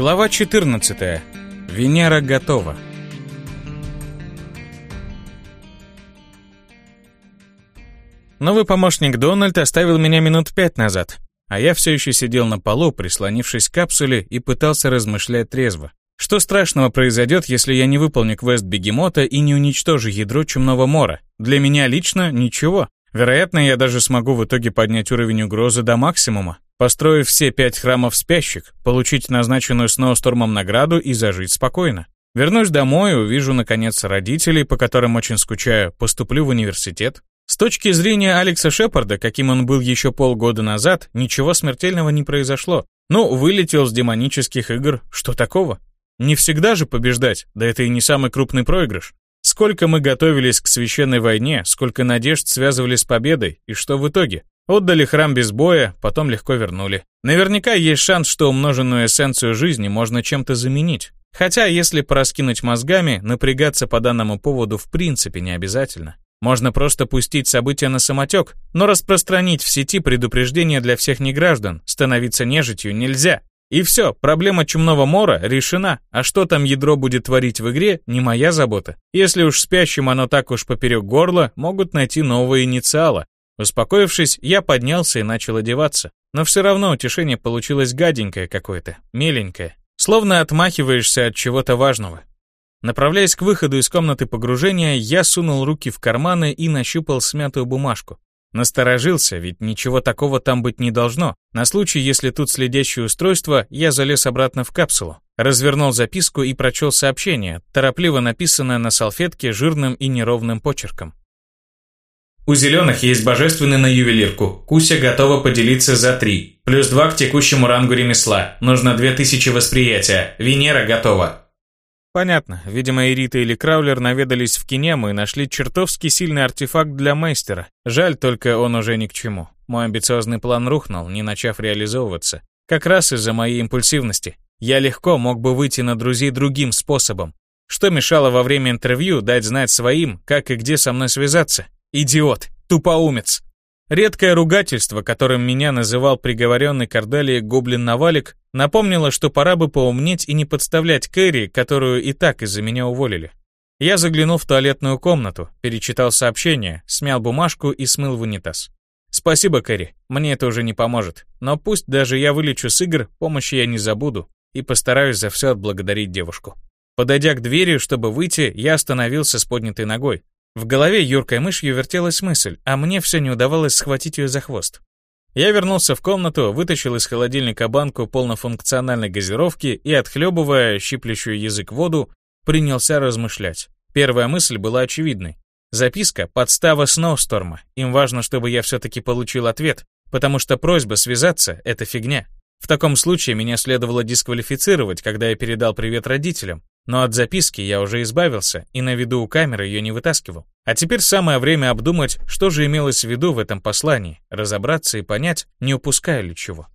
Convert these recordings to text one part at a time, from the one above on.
Глава 14. Венера готова. Новый помощник Дональд оставил меня минут пять назад, а я все еще сидел на полу, прислонившись к капсуле и пытался размышлять трезво. Что страшного произойдет, если я не выполню квест бегемота и не уничтожу ядро Чумного Мора? Для меня лично ничего. Вероятно, я даже смогу в итоге поднять уровень угрозы до максимума, построив все пять храмов спящих, получить назначенную Сноустормом награду и зажить спокойно. Вернусь домой, увижу, наконец, родителей, по которым очень скучаю, поступлю в университет. С точки зрения Алекса Шепарда, каким он был еще полгода назад, ничего смертельного не произошло. Ну, вылетел с демонических игр, что такого? Не всегда же побеждать, да это и не самый крупный проигрыш. Сколько мы готовились к священной войне, сколько надежд связывали с победой, и что в итоге? Отдали храм без боя, потом легко вернули. Наверняка есть шанс, что умноженную эссенцию жизни можно чем-то заменить. Хотя, если пораскинуть мозгами, напрягаться по данному поводу в принципе не обязательно. Можно просто пустить события на самотек, но распространить в сети предупреждение для всех неграждан, становиться нежитью нельзя. И все, проблема чумного мора решена, а что там ядро будет творить в игре, не моя забота. Если уж спящим оно так уж поперек горла, могут найти новые инициалы, Успокоившись, я поднялся и начал одеваться. Но все равно утешение получилось гаденькое какое-то, меленькое. Словно отмахиваешься от чего-то важного. Направляясь к выходу из комнаты погружения, я сунул руки в карманы и нащупал смятую бумажку. Насторожился, ведь ничего такого там быть не должно. На случай, если тут следящее устройство, я залез обратно в капсулу. Развернул записку и прочел сообщение, торопливо написанное на салфетке жирным и неровным почерком. У зеленых есть божественный на ювелирку. Куся готова поделиться за три. Плюс два к текущему рангу ремесла. Нужно две тысячи восприятия. Венера готова. Понятно. Видимо, Эрита или Краулер наведались в Кинему и нашли чертовски сильный артефакт для мастера. Жаль, только он уже ни к чему. Мой амбициозный план рухнул, не начав реализовываться. Как раз из-за моей импульсивности. Я легко мог бы выйти на друзей другим способом. Что мешало во время интервью дать знать своим, как и где со мной связаться? Идиот, тупоумец. Редкое ругательство, которым меня называл приговоренный к Ордалии гоблин-навалик, напомнило, что пора бы поумнеть и не подставлять Кэрри, которую и так из-за меня уволили. Я заглянул в туалетную комнату, перечитал сообщение, смял бумажку и смыл в унитаз. Спасибо, Кэрри, мне это уже не поможет. Но пусть даже я вылечу с игр, помощи я не забуду и постараюсь за все отблагодарить девушку. Подойдя к двери, чтобы выйти, я остановился с поднятой ногой, в голове юркой мышью вертелась мысль, а мне все не удавалось схватить ее за хвост. Я вернулся в комнату, вытащил из холодильника банку полнофункциональной газировки и, отхлебывая щиплющую язык воду, принялся размышлять. Первая мысль была очевидной. Записка — подстава Сноусторма. Им важно, чтобы я все-таки получил ответ, потому что просьба связаться — это фигня. В таком случае меня следовало дисквалифицировать, когда я передал привет родителям, но от записки я уже избавился и на виду у камеры ее не вытаскивал. А теперь самое время обдумать, что же имелось в виду в этом послании, разобраться и понять, не упуская ли чего.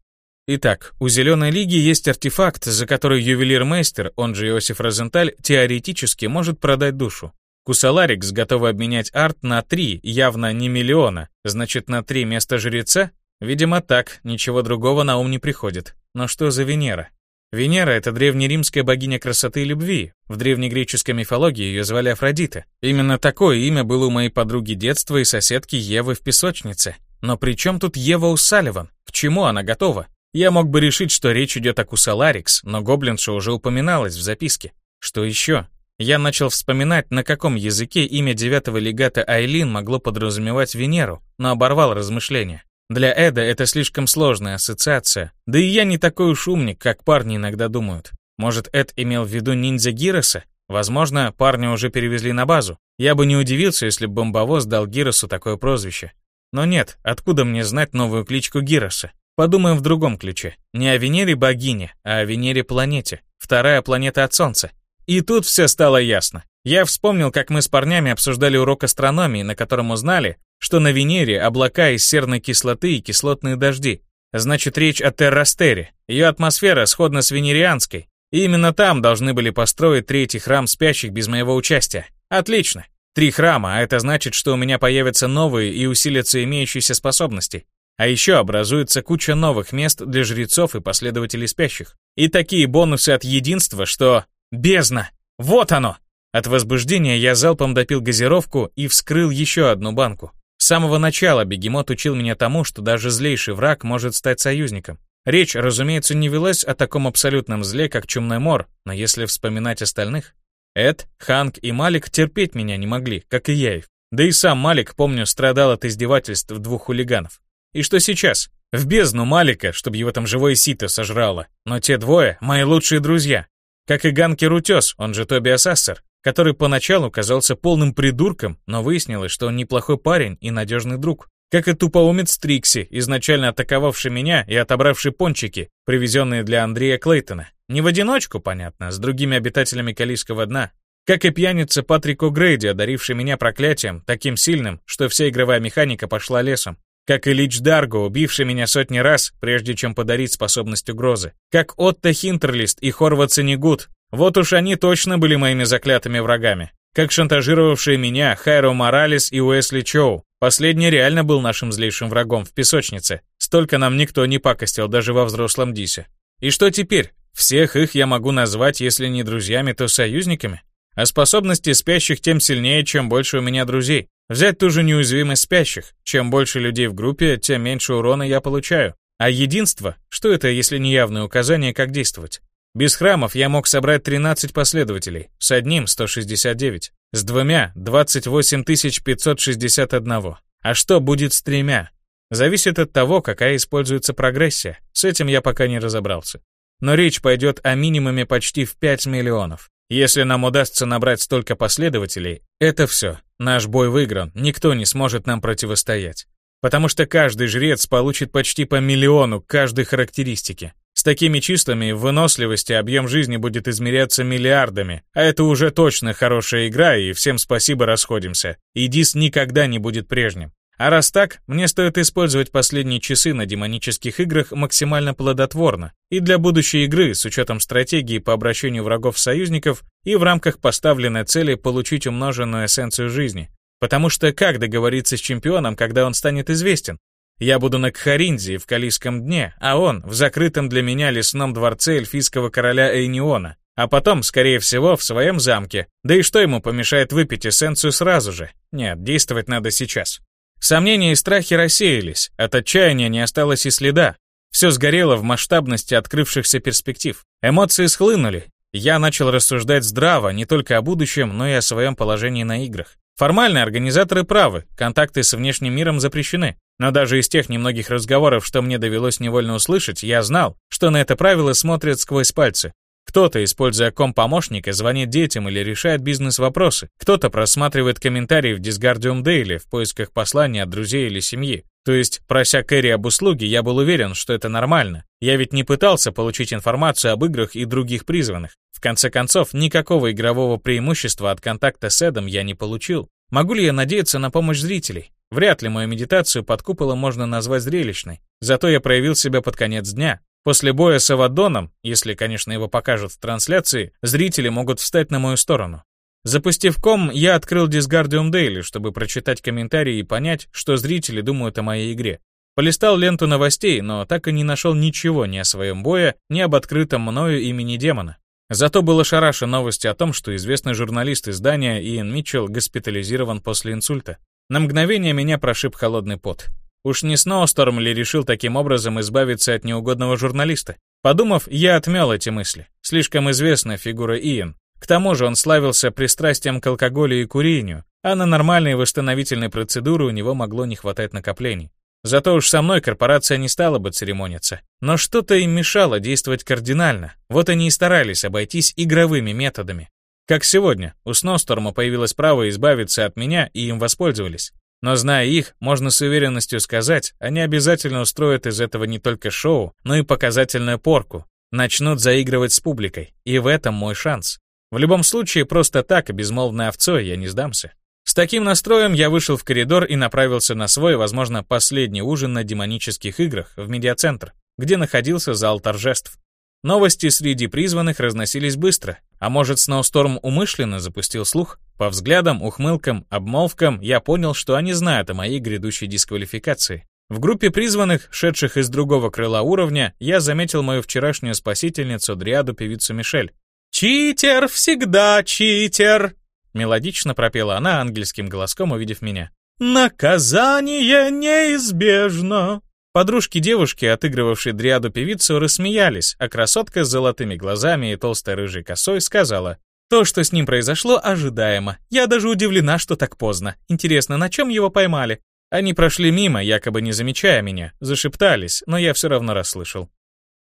Итак, у Зеленой Лиги есть артефакт, за который ювелир-мейстер, он же Иосиф Розенталь, теоретически может продать душу. Кусаларикс готовы обменять арт на три, явно не миллиона, значит на три места жреца? Видимо так, ничего другого на ум не приходит. Но что за Венера? Венера — это древнеримская богиня красоты и любви. В древнегреческой мифологии ее звали Афродита. Именно такое имя было у моей подруги детства и соседки Евы в песочнице. Но при чем тут Ева Усаливан? К чему она готова? Я мог бы решить, что речь идет о Кусаларикс, но гоблинша уже упоминалась в записке. Что еще? Я начал вспоминать, на каком языке имя девятого легата Айлин могло подразумевать Венеру, но оборвал размышления. Для Эда это слишком сложная ассоциация. Да и я не такой уж умник, как парни иногда думают. Может, Эд имел в виду ниндзя Гироса? Возможно, парня уже перевезли на базу. Я бы не удивился, если бы бомбовоз дал Гиросу такое прозвище. Но нет, откуда мне знать новую кличку Гироса? Подумаем в другом ключе. Не о Венере богине, а о Венере планете. Вторая планета от Солнца. И тут все стало ясно. Я вспомнил, как мы с парнями обсуждали урок астрономии, на котором узнали, что на Венере облака из серной кислоты и кислотные дожди. Значит, речь о Террастере. Ее атмосфера сходна с венерианской. И именно там должны были построить третий храм спящих без моего участия. Отлично. Три храма, а это значит, что у меня появятся новые и усилятся имеющиеся способности. А еще образуется куча новых мест для жрецов и последователей спящих. И такие бонусы от единства, что... Бездна! Вот оно! От возбуждения я залпом допил газировку и вскрыл еще одну банку. С самого начала бегемот учил меня тому, что даже злейший враг может стать союзником. Речь, разумеется, не велась о таком абсолютном зле, как чумной мор, но если вспоминать остальных... Эд, Ханк и Малик терпеть меня не могли, как и я их. Да и сам Малик, помню, страдал от издевательств двух хулиганов. И что сейчас? В бездну Малика, чтобы его там живое сито сожрало. Но те двое — мои лучшие друзья. Как и Ганкер Утес, он же Тоби Ассассер, который поначалу казался полным придурком, но выяснилось, что он неплохой парень и надежный друг. Как и тупоумец Трикси, изначально атаковавший меня и отобравший пончики, привезенные для Андрея Клейтона. Не в одиночку, понятно, с другими обитателями Калийского дна, как и пьяница Патрик О'Грейди, одаривший меня проклятием, таким сильным, что вся игровая механика пошла лесом. Как и Лич Дарго, убивший меня сотни раз, прежде чем подарить способность угрозы. Как Отто Хинтерлист и Хорват Ценигут. Вот уж они точно были моими заклятыми врагами. Как шантажировавшие меня Хайро Моралес и Уэсли Чоу. Последний реально был нашим злейшим врагом в песочнице. Столько нам никто не пакостил даже во взрослом Дисе. И что теперь? Всех их я могу назвать, если не друзьями, то союзниками? А способности спящих тем сильнее, чем больше у меня друзей. Взять ту же неуязвимость спящих. Чем больше людей в группе, тем меньше урона я получаю. А единство? Что это, если не явное указание, как действовать? Без храмов я мог собрать 13 последователей, с одним 169, с двумя 28 561. А что будет с тремя? Зависит от того, какая используется прогрессия. С этим я пока не разобрался. Но речь пойдет о минимуме почти в 5 миллионов. Если нам удастся набрать столько последователей, это все. Наш бой выигран, никто не сможет нам противостоять. Потому что каждый жрец получит почти по миллиону каждой характеристики. С такими числами выносливости объем жизни будет измеряться миллиардами, а это уже точно хорошая игра, и всем спасибо, расходимся. И Дис никогда не будет прежним. А раз так, мне стоит использовать последние часы на демонических играх максимально плодотворно и для будущей игры с учетом стратегии по обращению врагов-союзников и в рамках поставленной цели получить умноженную эссенцию жизни. Потому что как договориться с чемпионом, когда он станет известен? Я буду на Кхаринзе в Калийском дне, а он в закрытом для меня лесном дворце эльфийского короля Эйниона, а потом, скорее всего, в своем замке. Да и что ему помешает выпить эссенцию сразу же? Нет, действовать надо сейчас. Сомнения и страхи рассеялись, от отчаяния не осталось и следа. Все сгорело в масштабности открывшихся перспектив. Эмоции схлынули. Я начал рассуждать здраво не только о будущем, но и о своем положении на играх. Формально организаторы правы, контакты с внешним миром запрещены. Но даже из тех немногих разговоров, что мне довелось невольно услышать, я знал, что на это правило смотрят сквозь пальцы. Кто-то, используя ком-помощника, звонит детям или решает бизнес-вопросы. Кто-то просматривает комментарии в Disgardium Daily в поисках послания от друзей или семьи. То есть, прося Кэрри об услуге, я был уверен, что это нормально. Я ведь не пытался получить информацию об играх и других призванных. В конце концов, никакого игрового преимущества от контакта с Эдом я не получил. Могу ли я надеяться на помощь зрителей? Вряд ли мою медитацию под куполом можно назвать зрелищной. Зато я проявил себя под конец дня, После боя с Авадоном, если, конечно, его покажут в трансляции, зрители могут встать на мою сторону. Запустив ком, я открыл Disgardium Daily, чтобы прочитать комментарии и понять, что зрители думают о моей игре. Полистал ленту новостей, но так и не нашел ничего ни о своем бое, ни об открытом мною имени демона. Зато было шараши новости о том, что известный журналист издания Иэн Митчелл госпитализирован после инсульта. На мгновение меня прошиб холодный пот. Уж не Сноусторм ли решил таким образом избавиться от неугодного журналиста? Подумав, я отмел эти мысли. Слишком известна фигура Иэн. К тому же он славился пристрастием к алкоголю и курению, а на нормальные восстановительные процедуры у него могло не хватать накоплений. Зато уж со мной корпорация не стала бы церемониться. Но что-то им мешало действовать кардинально. Вот они и старались обойтись игровыми методами. Как сегодня, у Сноусторма появилось право избавиться от меня, и им воспользовались. Но зная их, можно с уверенностью сказать, они обязательно устроят из этого не только шоу, но и показательную порку. Начнут заигрывать с публикой, и в этом мой шанс. В любом случае, просто так, безмолвной овцой, я не сдамся. С таким настроем я вышел в коридор и направился на свой, возможно, последний ужин на демонических играх в медиацентр, где находился зал торжеств. Новости среди призванных разносились быстро, а может, Сноусторм умышленно запустил слух? По взглядам, ухмылкам, обмолвкам я понял, что они знают о моей грядущей дисквалификации. В группе призванных, шедших из другого крыла уровня, я заметил мою вчерашнюю спасительницу, дриаду-певицу Мишель. «Читер, всегда читер!» Мелодично пропела она ангельским голоском, увидев меня. «Наказание неизбежно!» Подружки девушки, отыгрывавшей дриаду-певицу, рассмеялись, а красотка с золотыми глазами и толстой рыжей косой сказала, «То, что с ним произошло, ожидаемо. Я даже удивлена, что так поздно. Интересно, на чем его поймали? Они прошли мимо, якобы не замечая меня, зашептались, но я все равно расслышал.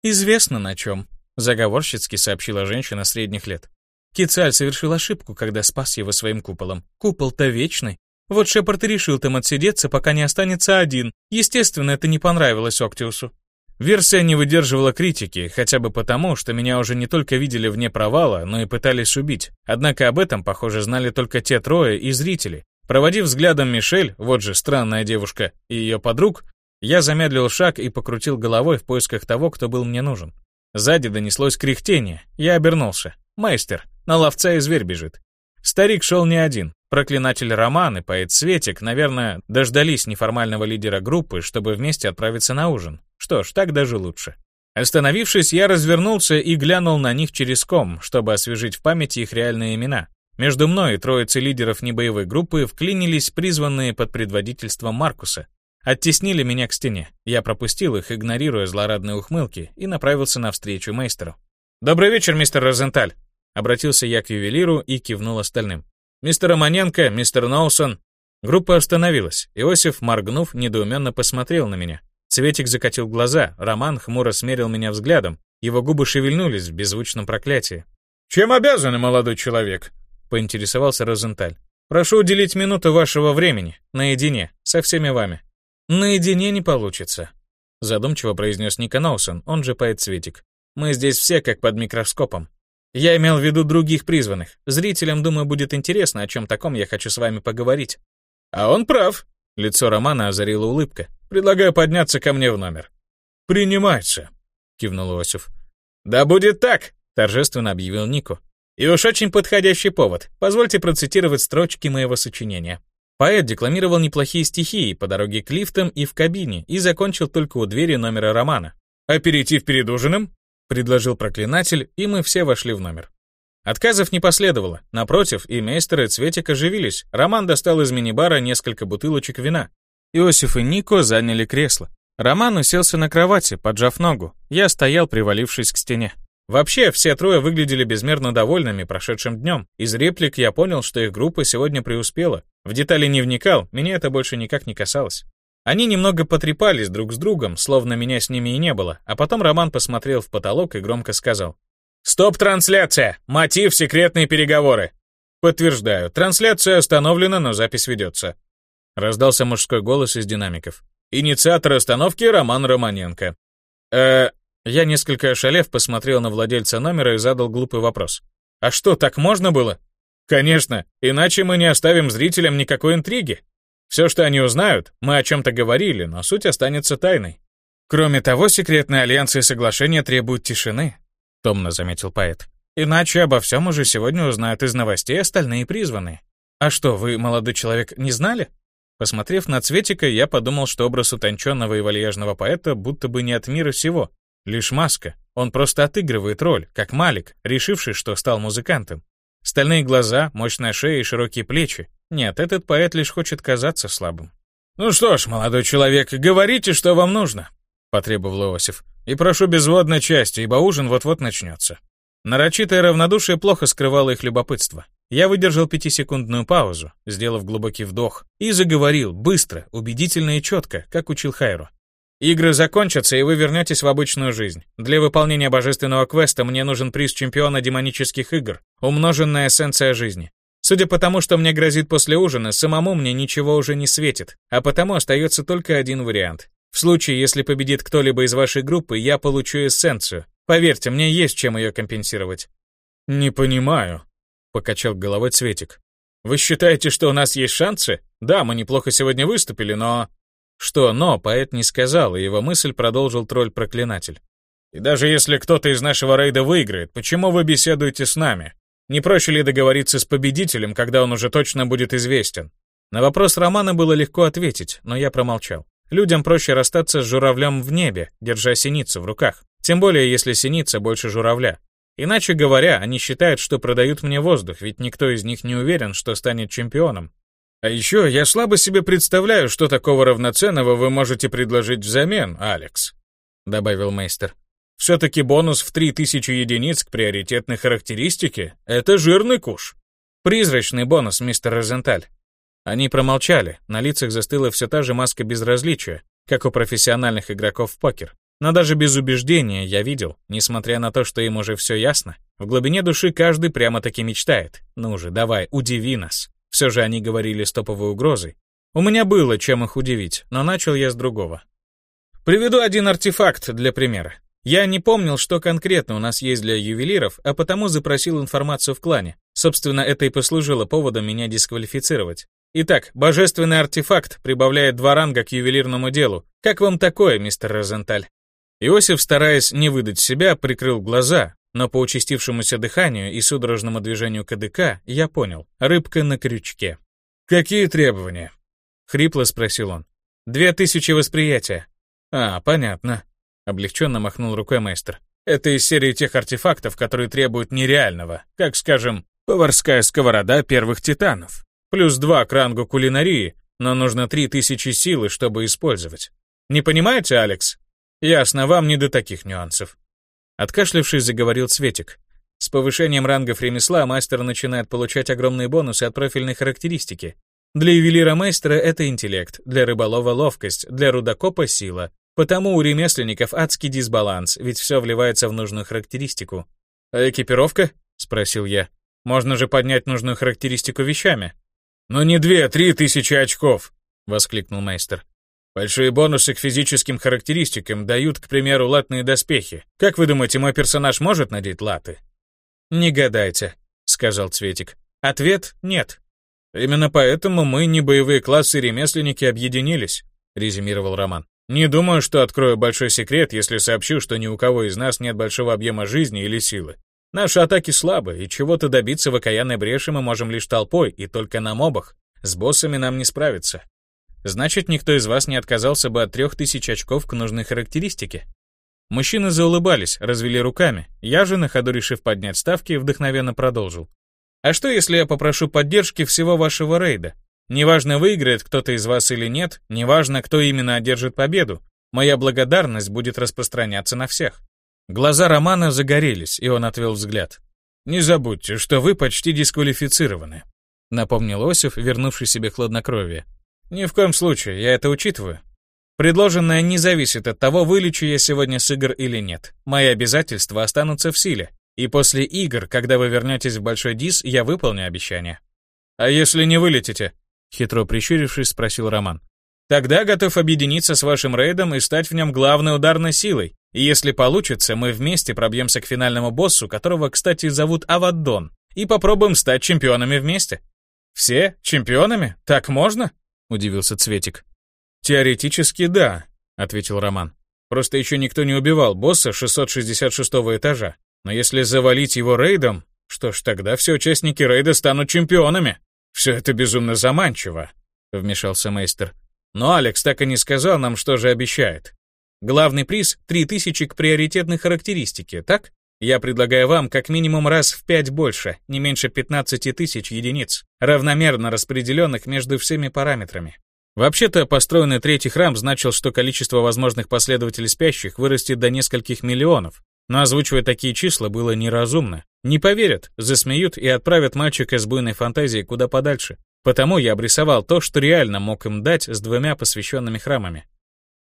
«Известно на чем», — заговорщицки сообщила женщина средних лет. Кицаль совершил ошибку, когда спас его своим куполом. Купол-то вечный. Вот Шепард решил там отсидеться, пока не останется один. Естественно, это не понравилось Октиусу. Версия не выдерживала критики, хотя бы потому, что меня уже не только видели вне провала, но и пытались убить. Однако об этом, похоже, знали только те трое и зрители, Проводив взглядом Мишель, вот же странная девушка, и ее подруг, я замедлил шаг и покрутил головой в поисках того, кто был мне нужен. Сзади донеслось кряхтение. Я обернулся. Мастер, на ловца и зверь бежит. Старик шел не один. Проклинатель Роман и поэт Светик, наверное, дождались неформального лидера группы, чтобы вместе отправиться на ужин. Что ж, так даже лучше. Остановившись, я развернулся и глянул на них через ком, чтобы освежить в памяти их реальные имена. Между мной и троицей лидеров небоевой группы вклинились призванные под предводительством Маркуса. Оттеснили меня к стене. Я пропустил их, игнорируя злорадные ухмылки, и направился навстречу мейстеру. «Добрый вечер, мистер Розенталь!» Обратился я к ювелиру и кивнул остальным. «Мистер Романенко, мистер Ноусон». Группа остановилась. Иосиф, моргнув, недоуменно посмотрел на меня. Цветик закатил глаза, Роман хмуро смерил меня взглядом. Его губы шевельнулись в беззвучном проклятии. «Чем обязаны, молодой человек?» поинтересовался Розенталь. «Прошу уделить минуту вашего времени, наедине, со всеми вами». «Наедине не получится», — задумчиво произнес Ника Ноусон, он же поэт Цветик. «Мы здесь все как под микроскопом. Я имел в виду других призванных. Зрителям, думаю, будет интересно, о чем таком я хочу с вами поговорить». «А он прав», — лицо Романа озарила улыбка. «Предлагаю подняться ко мне в номер». «Принимается», — кивнул Иосиф. «Да будет так», — торжественно объявил Нико. И уж очень подходящий повод. Позвольте процитировать строчки моего сочинения. Поэт декламировал неплохие стихи по дороге к лифтам и в кабине и закончил только у двери номера романа. «Аперитив перед ужином?» — предложил проклинатель, и мы все вошли в номер. Отказов не последовало. Напротив, и мейстер, и Цветик оживились. Роман достал из мини-бара несколько бутылочек вина. Иосиф и Нико заняли кресло. Роман уселся на кровати, поджав ногу. Я стоял, привалившись к стене. Вообще, все трое выглядели безмерно довольными прошедшим днем. Из реплик я понял, что их группа сегодня преуспела. В детали не вникал, меня это больше никак не касалось. Они немного потрепались друг с другом, словно меня с ними и не было, а потом Роман посмотрел в потолок и громко сказал. «Стоп-трансляция! Мотив — секретные переговоры!» «Подтверждаю, трансляция остановлена, но запись ведется». Раздался мужской голос из динамиков. «Инициатор остановки Роман Романенко». «Э, я несколько ошалев посмотрел на владельца номера и задал глупый вопрос. «А что, так можно было?» «Конечно, иначе мы не оставим зрителям никакой интриги. Все, что они узнают, мы о чем-то говорили, но суть останется тайной». «Кроме того, секретные альянсы и соглашения требуют тишины», — томно заметил поэт. «Иначе обо всем уже сегодня узнают из новостей остальные призванные. А что, вы, молодой человек, не знали?» Посмотрев на Цветика, я подумал, что образ утонченного и вальяжного поэта будто бы не от мира сего, Лишь маска. Он просто отыгрывает роль, как Малик, решивший, что стал музыкантом. Стальные глаза, мощная шея и широкие плечи. Нет, этот поэт лишь хочет казаться слабым. «Ну что ж, молодой человек, говорите, что вам нужно», — потребовал Иосиф. «И прошу без водной части, ибо ужин вот-вот начнется». Нарочитое равнодушие плохо скрывало их любопытство. Я выдержал пятисекундную паузу, сделав глубокий вдох, и заговорил, быстро, убедительно и четко, как учил Хайру. Игры закончатся, и вы вернетесь в обычную жизнь. Для выполнения божественного квеста мне нужен приз чемпиона демонических игр, умноженная эссенция жизни. Судя по тому, что мне грозит после ужина, самому мне ничего уже не светит, а потому остается только один вариант. В случае, если победит кто-либо из вашей группы, я получу эссенцию. Поверьте, мне есть чем ее компенсировать. Не понимаю, покачал головой Цветик. Вы считаете, что у нас есть шансы? Да, мы неплохо сегодня выступили, но... Что «но» поэт не сказал, и его мысль продолжил тролль-проклинатель. «И даже если кто-то из нашего рейда выиграет, почему вы беседуете с нами? Не проще ли договориться с победителем, когда он уже точно будет известен?» На вопрос Романа было легко ответить, но я промолчал. Людям проще расстаться с журавлем в небе, держа синицу в руках. Тем более, если синица больше журавля. Иначе говоря, они считают, что продают мне воздух, ведь никто из них не уверен, что станет чемпионом. А еще я слабо себе представляю, что такого равноценного вы можете предложить взамен, Алекс, добавил мейстер. Все-таки бонус в 3000 единиц к приоритетной характеристике — это жирный куш. Призрачный бонус, мистер Розенталь. Они промолчали, на лицах застыла все та же маска безразличия, как у профессиональных игроков в покер. Но даже без убеждения я видел, несмотря на то, что им уже все ясно, в глубине души каждый прямо-таки мечтает. Ну же, давай, удиви нас. Все же они говорили с топовой угрозой. У меня было чем их удивить, но начал я с другого. Приведу один артефакт для примера. Я не помнил, что конкретно у нас есть для ювелиров, а потому запросил информацию в клане. Собственно, это и послужило поводом меня дисквалифицировать. Итак, божественный артефакт прибавляет два ранга к ювелирному делу. Как вам такое, мистер Розенталь? Иосиф, стараясь не выдать себя, прикрыл глаза, но по участившемуся дыханию и судорожному движению КДК я понял — рыбка на крючке. «Какие требования?» — хрипло спросил он. «Две тысячи восприятия». «А, понятно», — облегченно махнул рукой мастер. «Это из серии тех артефактов, которые требуют нереального, как, скажем, поварская сковорода первых титанов. Плюс два к рангу кулинарии, но нужно три тысячи силы, чтобы использовать. Не понимаете, Алекс? Ясно, вам не до таких нюансов. Откашлявшись, заговорил Цветик. С повышением рангов ремесла мастер начинает получать огромные бонусы от профильной характеристики. Для ювелира-мастера это интеллект, для рыболова ловкость, для рудокопа сила. Потому у ремесленников адский дисбаланс, ведь все вливается в нужную характеристику. «А экипировка?» — спросил я. «Можно же поднять нужную характеристику вещами». «Но не две, а три тысячи очков!» — воскликнул мастер. Большие бонусы к физическим характеристикам дают, к примеру, латные доспехи. Как вы думаете, мой персонаж может надеть латы? Не гадайте, сказал Цветик. Ответ нет. Именно поэтому мы, не боевые классы ремесленники, объединились, резюмировал Роман. Не думаю, что открою большой секрет, если сообщу, что ни у кого из нас нет большого объема жизни или силы. Наши атаки слабы, и чего-то добиться в окаянной бреши мы можем лишь толпой, и только на мобах. С боссами нам не справиться. Значит, никто из вас не отказался бы от трех тысяч очков к нужной характеристике. Мужчины заулыбались, развели руками. Я же, на ходу решив поднять ставки, вдохновенно продолжил. А что, если я попрошу поддержки всего вашего рейда? Неважно, выиграет кто-то из вас или нет, неважно, кто именно одержит победу, моя благодарность будет распространяться на всех. Глаза Романа загорелись, и он отвел взгляд. «Не забудьте, что вы почти дисквалифицированы», напомнил Осиф, вернувший себе хладнокровие. Ни в коем случае, я это учитываю. Предложенное не зависит от того, вылечу я сегодня с игр или нет. Мои обязательства останутся в силе. И после игр, когда вы вернетесь в Большой Дис, я выполню обещание. А если не вылетите? Хитро прищурившись, спросил Роман. Тогда готов объединиться с вашим рейдом и стать в нем главной ударной силой. И если получится, мы вместе пробьемся к финальному боссу, которого, кстати, зовут Аваддон, и попробуем стать чемпионами вместе. Все? Чемпионами? Так можно? Удивился Цветик. Теоретически да, ответил Роман. Просто еще никто не убивал босса 666 этажа. Но если завалить его рейдом, что ж, тогда все участники рейда станут чемпионами. Все это безумно заманчиво, вмешался мейстер. Но Алекс так и не сказал нам, что же обещает. Главный приз — 3000 к приоритетной характеристике, так? Я предлагаю вам как минимум раз в пять больше, не меньше 15 тысяч единиц, равномерно распределенных между всеми параметрами. Вообще-то, построенный третий храм значил, что количество возможных последователей спящих вырастет до нескольких миллионов, но озвучивать такие числа было неразумно. Не поверят, засмеют и отправят мальчика с буйной фантазией куда подальше. Потому я обрисовал то, что реально мог им дать с двумя посвященными храмами.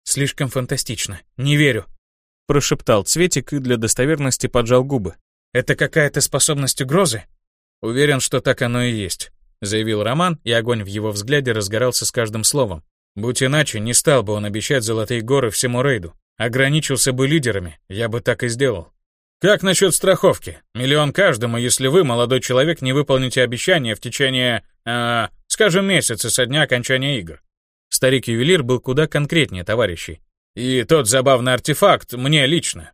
Слишком фантастично. Не верю. Прошептал Цветик и для достоверности поджал губы. «Это какая-то способность угрозы?» «Уверен, что так оно и есть», — заявил Роман, и огонь в его взгляде разгорался с каждым словом. «Будь иначе, не стал бы он обещать золотые горы всему рейду. Ограничился бы лидерами, я бы так и сделал». «Как насчет страховки? Миллион каждому, если вы, молодой человек, не выполните обещание в течение, э, скажем, месяца со дня окончания игр». Старик-ювелир был куда конкретнее товарищей. И тот забавный артефакт мне лично.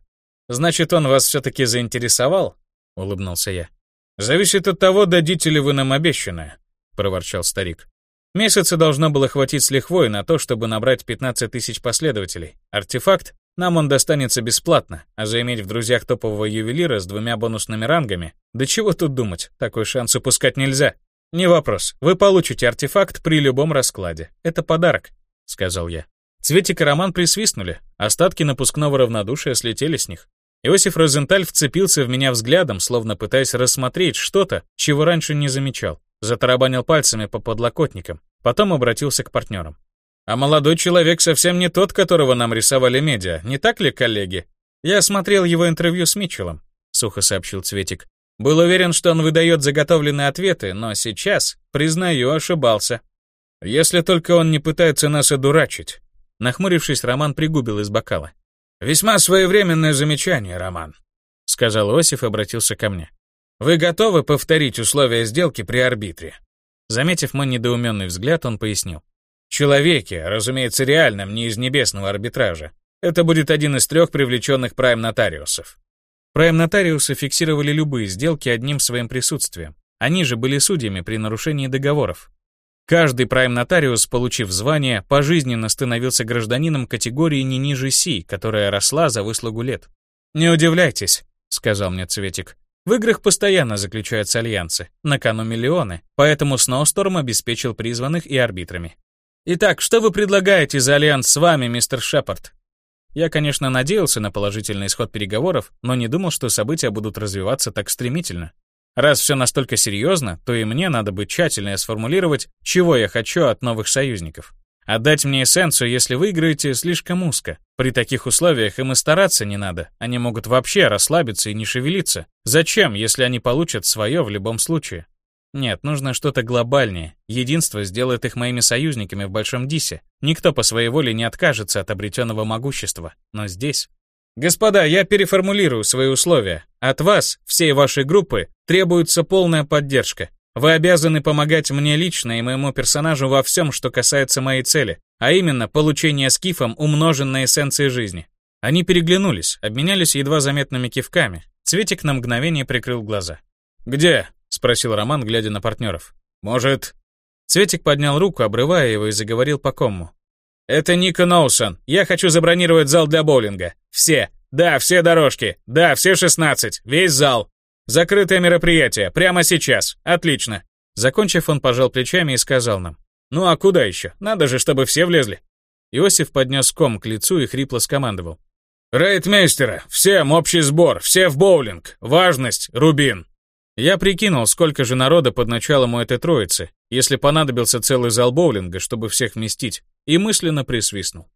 Значит, он вас все-таки заинтересовал? Улыбнулся я. Зависит от того, дадите ли вы нам обещанное, проворчал старик. Месяца должно было хватить с лихвой на то, чтобы набрать 15 тысяч последователей. Артефакт нам он достанется бесплатно, а заиметь в друзьях топового ювелира с двумя бонусными рангами, да чего тут думать, такой шанс упускать нельзя. Не вопрос, вы получите артефакт при любом раскладе. Это подарок, сказал я. Цветик и Роман присвистнули, остатки напускного равнодушия слетели с них. Иосиф Розенталь вцепился в меня взглядом, словно пытаясь рассмотреть что-то, чего раньше не замечал. Затарабанил пальцами по подлокотникам, потом обратился к партнерам. А молодой человек совсем не тот, которого нам рисовали медиа, не так ли, коллеги? Я смотрел его интервью с Митчеллом, сухо сообщил Цветик. Был уверен, что он выдает заготовленные ответы, но сейчас, признаю, ошибался. Если только он не пытается нас одурачить. Нахмурившись, Роман пригубил из бокала. «Весьма своевременное замечание, Роман», — сказал Осиф и обратился ко мне. «Вы готовы повторить условия сделки при арбитре?» Заметив мой недоуменный взгляд, он пояснил. «Человеке, разумеется, реальном, не из небесного арбитража. Это будет один из трех привлеченных прайм-нотариусов». Прайм-нотариусы фиксировали любые сделки одним своим присутствием. Они же были судьями при нарушении договоров. Каждый прайм-нотариус, получив звание, пожизненно становился гражданином категории не ниже Си, которая росла за выслугу лет. «Не удивляйтесь», — сказал мне Цветик. В играх постоянно заключаются альянсы, на кону миллионы, поэтому Сноусторм обеспечил призванных и арбитрами. Итак, что вы предлагаете за альянс с вами, мистер Шепард? Я, конечно, надеялся на положительный исход переговоров, но не думал, что события будут развиваться так стремительно. Раз все настолько серьезно, то и мне надо бы тщательнее сформулировать, чего я хочу от новых союзников. Отдать мне эссенцию, если выиграете, слишком узко. При таких условиях им и стараться не надо. Они могут вообще расслабиться и не шевелиться. Зачем, если они получат свое в любом случае? Нет, нужно что-то глобальнее. Единство сделает их моими союзниками в Большом Дисе. Никто по своей воле не откажется от обретенного могущества. Но здесь... Господа, я переформулирую свои условия. От вас, всей вашей группы, требуется полная поддержка. Вы обязаны помогать мне лично и моему персонажу во всем, что касается моей цели, а именно получение скифом умноженной эссенции жизни. Они переглянулись, обменялись едва заметными кивками. Цветик на мгновение прикрыл глаза. «Где?» — спросил Роман, глядя на партнеров. «Может...» Цветик поднял руку, обрывая его, и заговорил по кому. «Это Ника Ноусон. Я хочу забронировать зал для боулинга. Все. Да, все дорожки. Да, все 16. Весь зал. Закрытое мероприятие, прямо сейчас. Отлично. Закончив, он пожал плечами и сказал нам. Ну а куда еще? Надо же, чтобы все влезли. Иосиф поднес ком к лицу и хрипло скомандовал. «Рейтмейстера! Всем общий сбор! Все в боулинг! Важность! Рубин!» Я прикинул, сколько же народа под началом у этой троицы, если понадобился целый зал боулинга, чтобы всех вместить, и мысленно присвистнул.